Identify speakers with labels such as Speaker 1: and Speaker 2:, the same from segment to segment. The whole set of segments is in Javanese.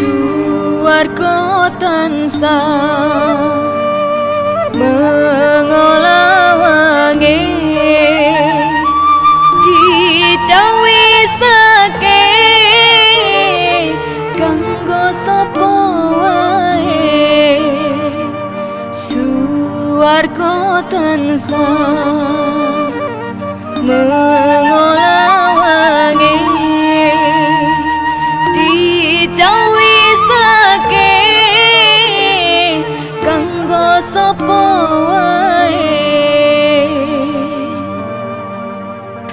Speaker 1: Suwargo tansah mengolawangi dicawisake kanggo sapa wae. Suwargo tansah mengolawangi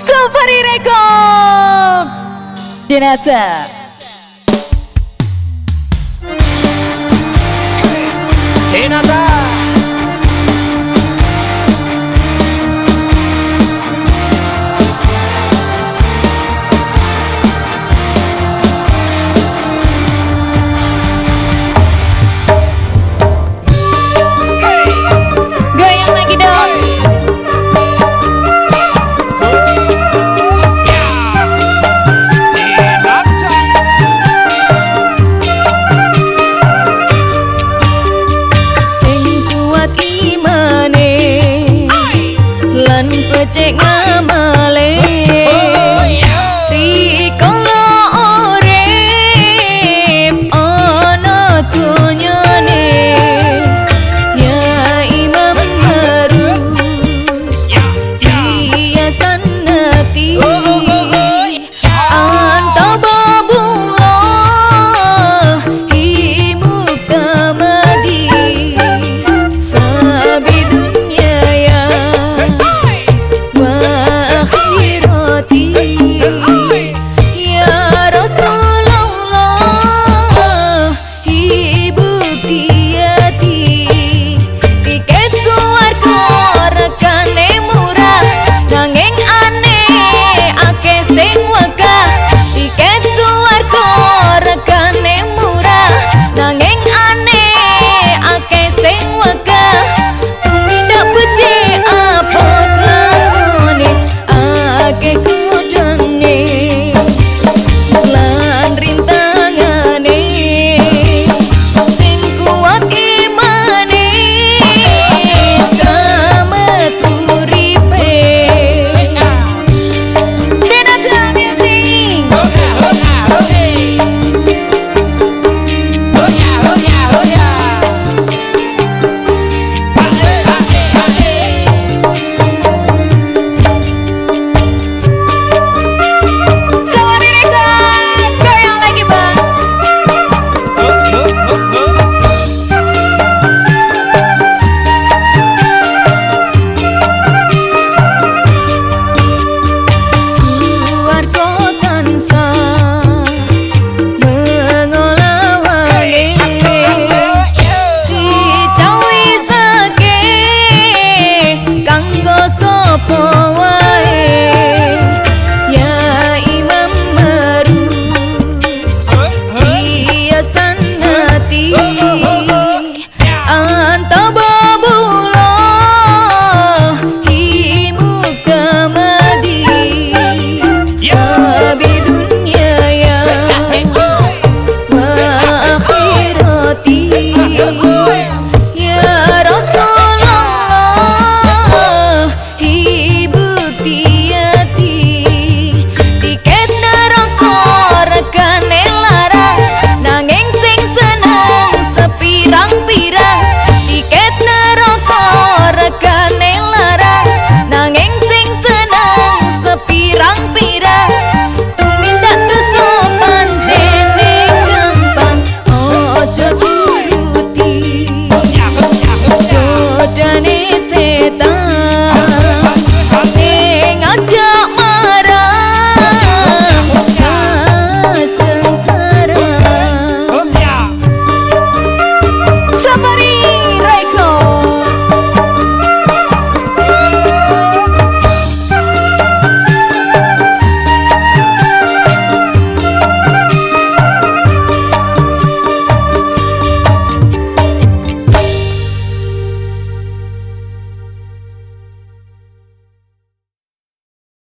Speaker 1: Sofari Record Dinata Dinata မချေငါမလေး